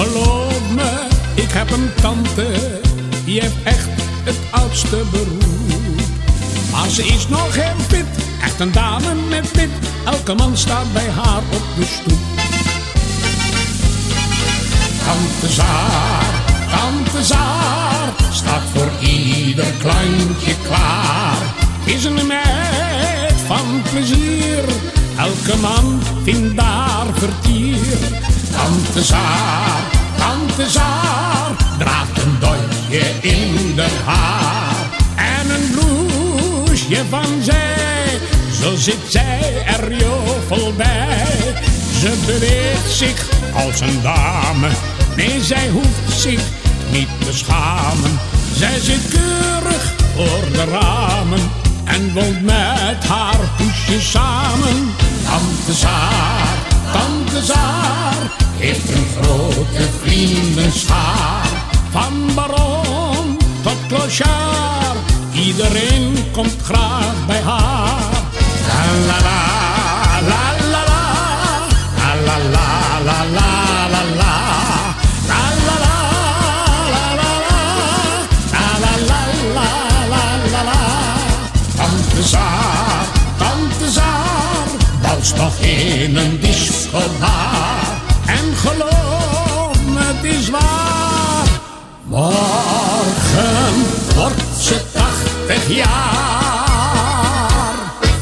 Geloof me, ik heb een tante, die heeft echt het oudste beroep. Maar ze is nog heel fit, echt een dame met wit. Elke man staat bij haar op de stoep. Tante Zaar, Tante Zaar, staat voor ieder kleintje klaar. Is een meid van plezier, elke man vindt daar vertier. Tante Zaar, Tante Zaar, draagt een dotje in de haar. En een bloesje van zij, zo zit zij er jovel bij. Ze beweegt zich als een dame, nee zij hoeft zich niet te schamen. Zij zit keurig voor de ramen en woont met haar poesje samen. Tante Zaar, grote vriendenschaar. Van baron tot clochard, iedereen komt graag bij haar. La la la, la la la, la la la la la la. Tante Zaar, Tante Zaar, dans nog in een disco bar. En geloof Morgen wordt ze tachtig jaar.